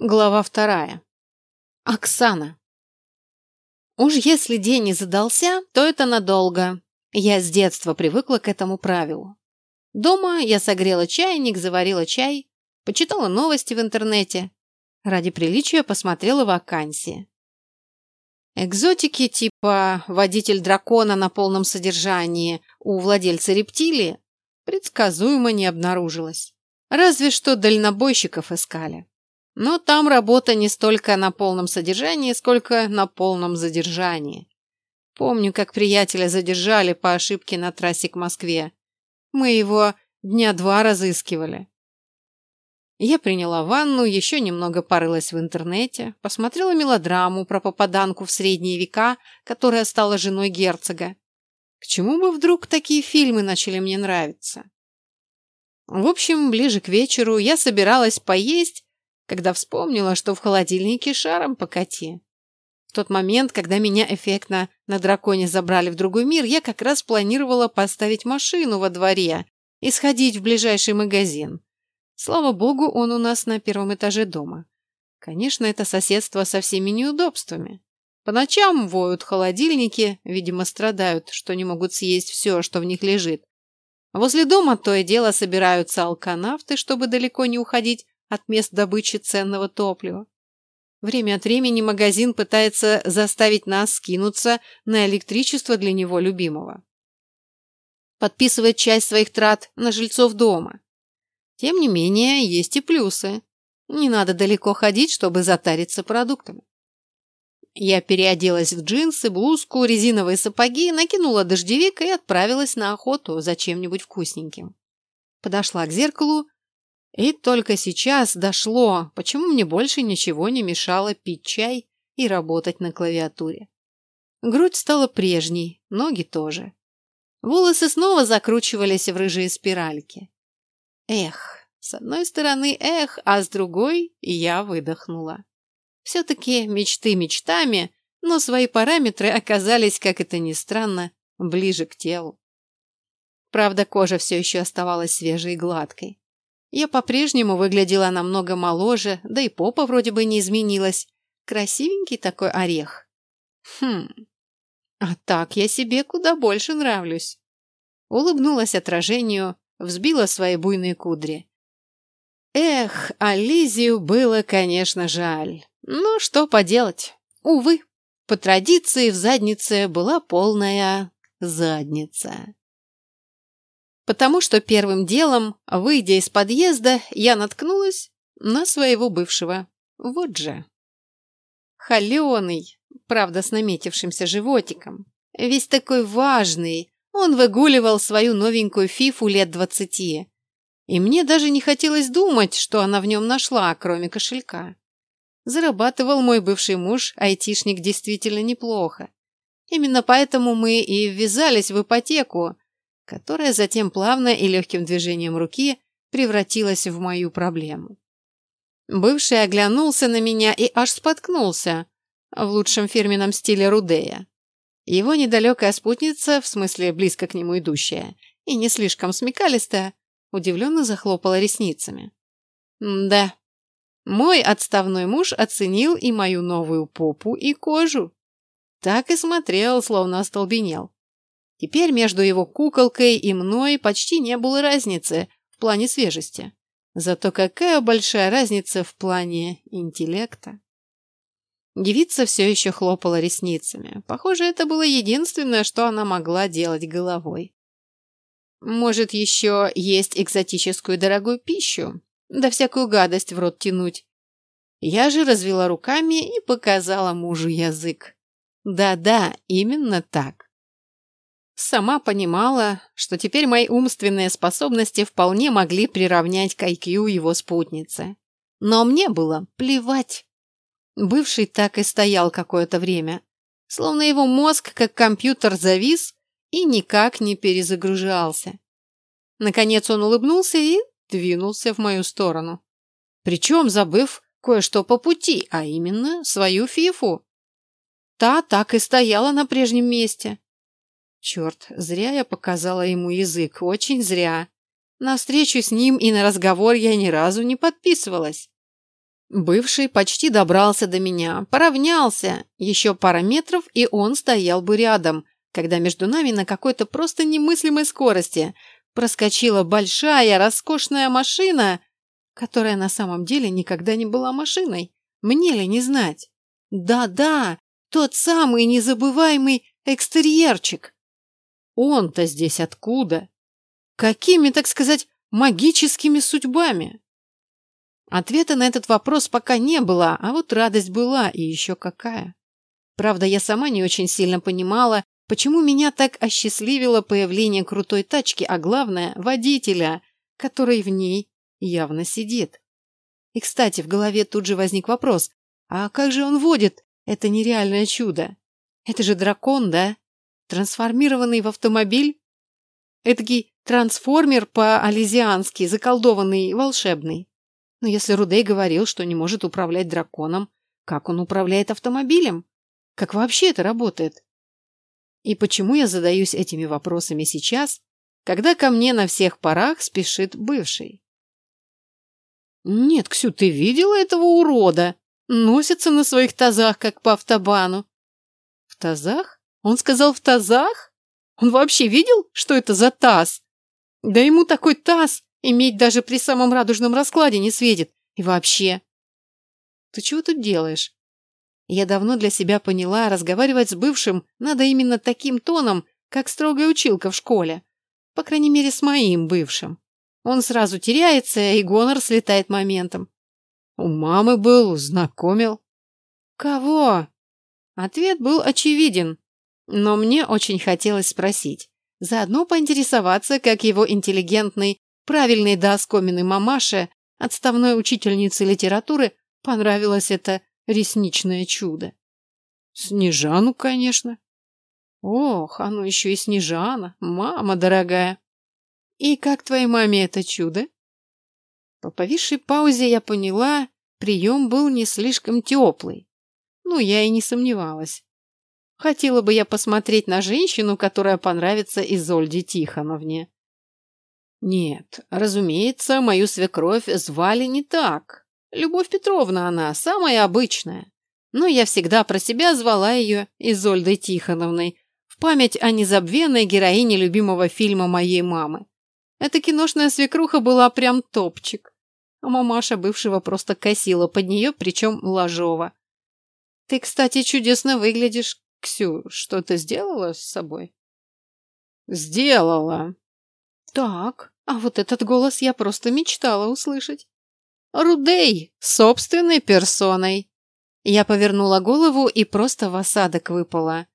Глава вторая. Оксана. Уж если день не задался, то это надолго. Я с детства привыкла к этому правилу. Дома я согрела чайник, заварила чай, почитала новости в интернете. Ради приличия посмотрела вакансии. Экзотики типа водитель дракона на полном содержании у владельца рептилии предсказуемо не обнаружилось. Разве что дальнобойщиков искали. Но там работа не столько на полном содержании, сколько на полном задержании. Помню, как приятеля задержали по ошибке на трассе к Москве. Мы его дня два разыскивали. Я приняла ванну, еще немного порылась в интернете, посмотрела мелодраму про попаданку в средние века, которая стала женой герцога. К чему бы вдруг такие фильмы начали мне нравиться? В общем, ближе к вечеру я собиралась поесть когда вспомнила, что в холодильнике шаром покати. В тот момент, когда меня эффектно на драконе забрали в другой мир, я как раз планировала поставить машину во дворе и сходить в ближайший магазин. Слава богу, он у нас на первом этаже дома. Конечно, это соседство со всеми неудобствами. По ночам воют холодильники, видимо, страдают, что не могут съесть все, что в них лежит. Возле дома то и дело собираются алканавты, чтобы далеко не уходить от мест добычи ценного топлива. Время от времени магазин пытается заставить нас скинуться на электричество для него любимого. Подписывает часть своих трат на жильцов дома. Тем не менее, есть и плюсы. Не надо далеко ходить, чтобы затариться продуктами. Я переоделась в джинсы, блузку, резиновые сапоги, накинула дождевик и отправилась на охоту за чем-нибудь вкусненьким. Подошла к зеркалу и только сейчас дошло, почему мне больше ничего не мешало пить чай и работать на клавиатуре. Грудь стала прежней, ноги тоже. Волосы снова закручивались в рыжие спиральки. Эх, с одной стороны эх, а с другой я выдохнула. Все-таки мечты мечтами, но свои параметры оказались, как это ни странно, ближе к телу. Правда, кожа все еще оставалась свежей и гладкой. Я по-прежнему выглядела намного моложе, да и попа вроде бы не изменилась. Красивенький такой орех. Хм, а так я себе куда больше нравлюсь. Улыбнулась отражению, взбила свои буйные кудри. Эх, Ализию было, конечно, жаль. Но что поделать? Увы, по традиции в заднице была полная задница потому что первым делом, выйдя из подъезда, я наткнулась на своего бывшего. Вот же. Холеный, правда, с наметившимся животиком. Весь такой важный. Он выгуливал свою новенькую фифу лет двадцати. И мне даже не хотелось думать, что она в нем нашла, кроме кошелька. Зарабатывал мой бывший муж, айтишник, действительно неплохо. Именно поэтому мы и ввязались в ипотеку, которая затем плавно и легким движением руки превратилась в мою проблему. Бывший оглянулся на меня и аж споткнулся, в лучшем фирменном стиле Рудея. Его недалекая спутница, в смысле близко к нему идущая, и не слишком смекалистая, удивленно захлопала ресницами. да, мой отставной муж оценил и мою новую попу, и кожу. Так и смотрел, словно остолбенел. Теперь между его куколкой и мной почти не было разницы в плане свежести. Зато какая большая разница в плане интеллекта. Девица все еще хлопала ресницами. Похоже, это было единственное, что она могла делать головой. Может, еще есть экзотическую дорогую пищу? Да всякую гадость в рот тянуть. Я же развела руками и показала мужу язык. Да-да, именно так. Сама понимала, что теперь мои умственные способности вполне могли приравнять к IQ его спутницы. Но мне было плевать. Бывший так и стоял какое-то время, словно его мозг, как компьютер, завис и никак не перезагружался. Наконец он улыбнулся и двинулся в мою сторону. Причем забыв кое-что по пути, а именно свою фифу. Та так и стояла на прежнем месте. Черт, зря я показала ему язык, очень зря. На встречу с ним и на разговор я ни разу не подписывалась. Бывший почти добрался до меня, поравнялся. Еще пара метров, и он стоял бы рядом, когда между нами на какой-то просто немыслимой скорости проскочила большая, роскошная машина, которая на самом деле никогда не была машиной. Мне ли не знать? Да-да, тот самый незабываемый экстерьерчик. Он-то здесь откуда? Какими, так сказать, магическими судьбами? Ответа на этот вопрос пока не было, а вот радость была, и еще какая. Правда, я сама не очень сильно понимала, почему меня так осчастливило появление крутой тачки, а главное – водителя, который в ней явно сидит. И, кстати, в голове тут же возник вопрос, а как же он водит это нереальное чудо? Это же дракон, да? Трансформированный в автомобиль? Эдакий трансформер по-ализиански, заколдованный, волшебный. Но если Рудей говорил, что не может управлять драконом, как он управляет автомобилем? Как вообще это работает? И почему я задаюсь этими вопросами сейчас, когда ко мне на всех парах спешит бывший? Нет, Ксю, ты видела этого урода? Носится на своих тазах, как по автобану. В тазах? Он сказал в тазах? Он вообще видел, что это за таз? Да ему такой таз Иметь даже при самом радужном раскладе не светит. И вообще... Ты чего тут делаешь? Я давно для себя поняла, разговаривать с бывшим надо именно таким тоном, как строгая училка в школе. По крайней мере, с моим бывшим. Он сразу теряется, и гонор слетает моментом. У мамы был, знакомил. Кого? Ответ был очевиден, но мне очень хотелось спросить. Заодно поинтересоваться, как его интеллигентный правильной до оскомины мамаше, отставной учительнице литературы, понравилось это ресничное чудо. Снежану, конечно. Ох, оно еще и Снежана, мама дорогая. И как твоей маме это чудо? По повисшей паузе я поняла, прием был не слишком теплый. Ну, я и не сомневалась. Хотела бы я посмотреть на женщину, которая понравится Изольде Тихоновне. Нет, разумеется, мою свекровь звали не так. Любовь Петровна она, самая обычная. Но я всегда про себя звала ее Изольдой Тихоновной, в память о незабвенной героине любимого фильма моей мамы. Эта киношная свекруха была прям топчик. А мамаша бывшего просто косила под нее, причем ложово. Ты, кстати, чудесно выглядишь, Ксю. Что ты сделала с собой? Сделала, так, а вот этот голос я просто мечтала услышать. Рудей, собственной персоной. Я повернула голову и просто в осадок выпала.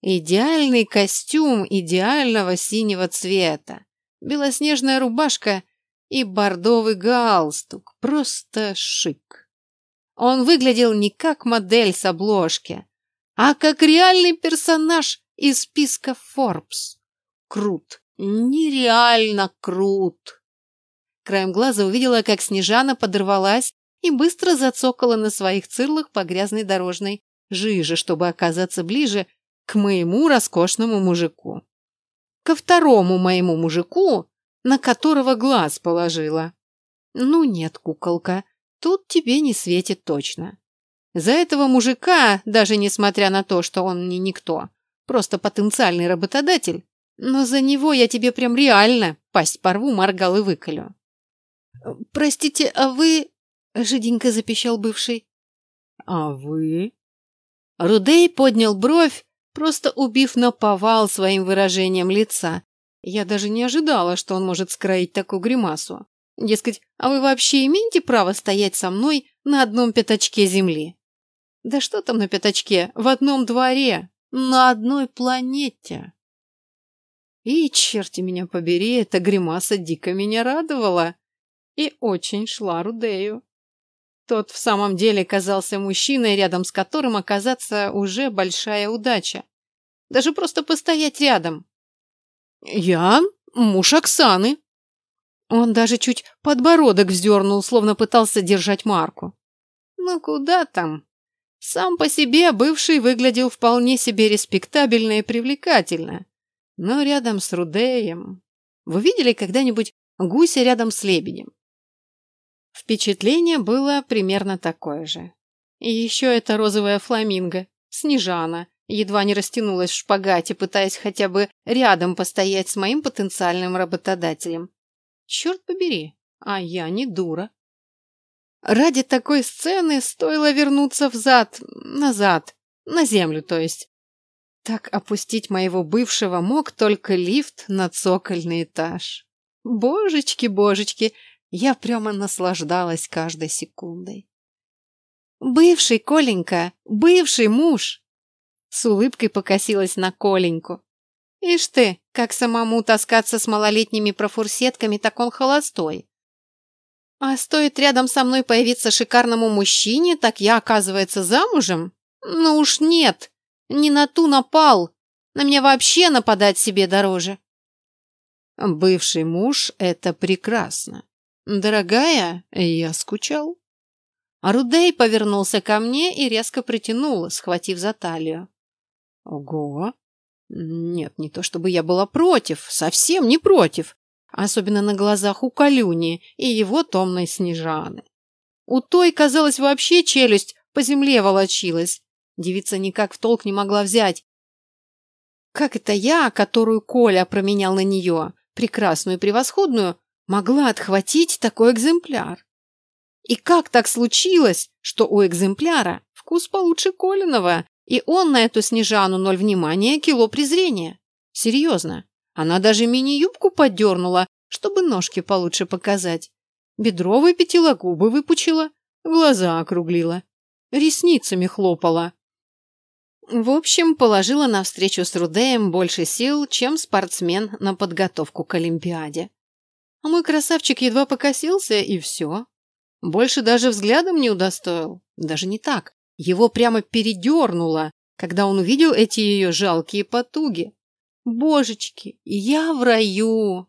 Идеальный костюм идеального синего цвета, белоснежная рубашка и бордовый галстук. Просто шик. Он выглядел не как модель с обложки, а как реальный персонаж из списка Forbes. Крут. Нереально крут. Краем глаза увидела, как Снежана подорвалась и быстро зацокала на своих цирлах по грязной дорожной жиже, чтобы оказаться ближе к моему роскошному мужику. Ко второму моему мужику, на которого глаз положила. Ну нет, куколка, тут тебе не светит точно. За этого мужика, даже несмотря на то, что он не никто, просто потенциальный работодатель, но за него я тебе прям реально пасть порву, моргал и выколю. «Простите, а вы...» — жиденько запищал бывший. «А вы...» Рудей поднял бровь, просто убив наповал своим выражением лица. Я даже не ожидала, что он может скроить такую гримасу. Дескать, а вы вообще имеете право стоять со мной на одном пятачке земли? Да что там на пятачке? В одном дворе, на одной планете. И, черти меня побери, эта гримаса дико меня радовала и очень шла Рудею. Тот в самом деле казался мужчиной, рядом с которым оказаться уже большая удача. Даже просто постоять рядом. «Я муж Оксаны». Он даже чуть подбородок вздернул, словно пытался держать марку. «Ну куда там?» Сам по себе бывший выглядел вполне себе респектабельно и привлекательно. Но рядом с Рудеем... Вы видели когда-нибудь гуся рядом с лебедем? Впечатление было примерно такое же. И еще это розовая фламинго, Снежана, едва не растянулась в шпагате, пытаясь хотя бы рядом постоять с моим потенциальным работодателем. Черт побери, а я не дура. Ради такой сцены стоило вернуться взад, назад, на землю, то есть. Так опустить моего бывшего мог только лифт на цокольный этаж. Божечки, божечки, я прямо наслаждалась каждой секундой. «Бывший, Коленька, бывший муж!» С улыбкой покосилась на Коленьку. «Ишь ты, как самому таскаться с малолетними профурсетками, так он холостой. А стоит рядом со мной появиться шикарному мужчине, так я, оказывается, замужем? Ну уж нет, не на ту напал. На меня вообще нападать себе дороже». «Бывший муж — это прекрасно. Дорогая, я скучал». Рудей повернулся ко мне и резко притянул, схватив за талию. Ого! Нет, не то чтобы я была против, совсем не против. Особенно на глазах у Калюни и его томной Снежаны. У той, казалось, вообще челюсть по земле волочилась. Девица никак в толк не могла взять. Как это я, которую Коля променял на нее, прекрасную и превосходную, могла отхватить такой экземпляр? И как так случилось, что у экземпляра вкус получше Колиного, и он на эту Снежану ноль внимания, кило презрения? Серьезно. Она даже мини-юбку поддернула, чтобы ножки получше показать. Бедро выпятила, губы выпучила, глаза округлила, ресницами хлопала. В общем, положила на встречу с Рудеем больше сил, чем спортсмен на подготовку к Олимпиаде. А мой красавчик едва покосился, и все. Больше даже взглядом не удостоил. Даже не так. Его прямо передернуло, когда он увидел эти ее жалкие потуги. Божечки, я в раю.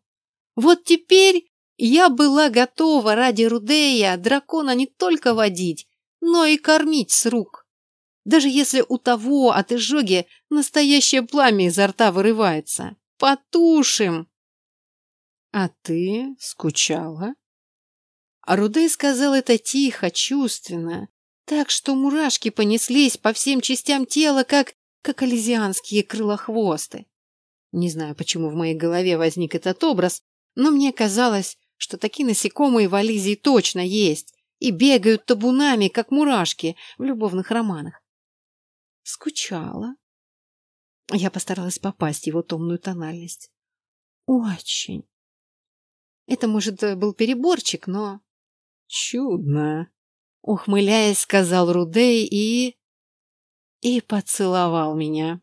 Вот теперь я была готова ради Рудея дракона не только водить, но и кормить с рук. Даже если у того от изжоги настоящее пламя изо рта вырывается. Потушим. А ты скучала? А Рудей сказал это тихо, чувственно, так что мурашки понеслись по всем частям тела, как, как ализианские крылохвосты. Не знаю, почему в моей голове возник этот образ, но мне казалось, что такие насекомые в Ализии точно есть и бегают табунами, как мурашки в любовных романах. Скучала. Я постаралась попасть в его томную тональность. Очень. Это, может, был переборчик, но Чудно. Ухмыляясь, сказал Рудей и... И поцеловал меня.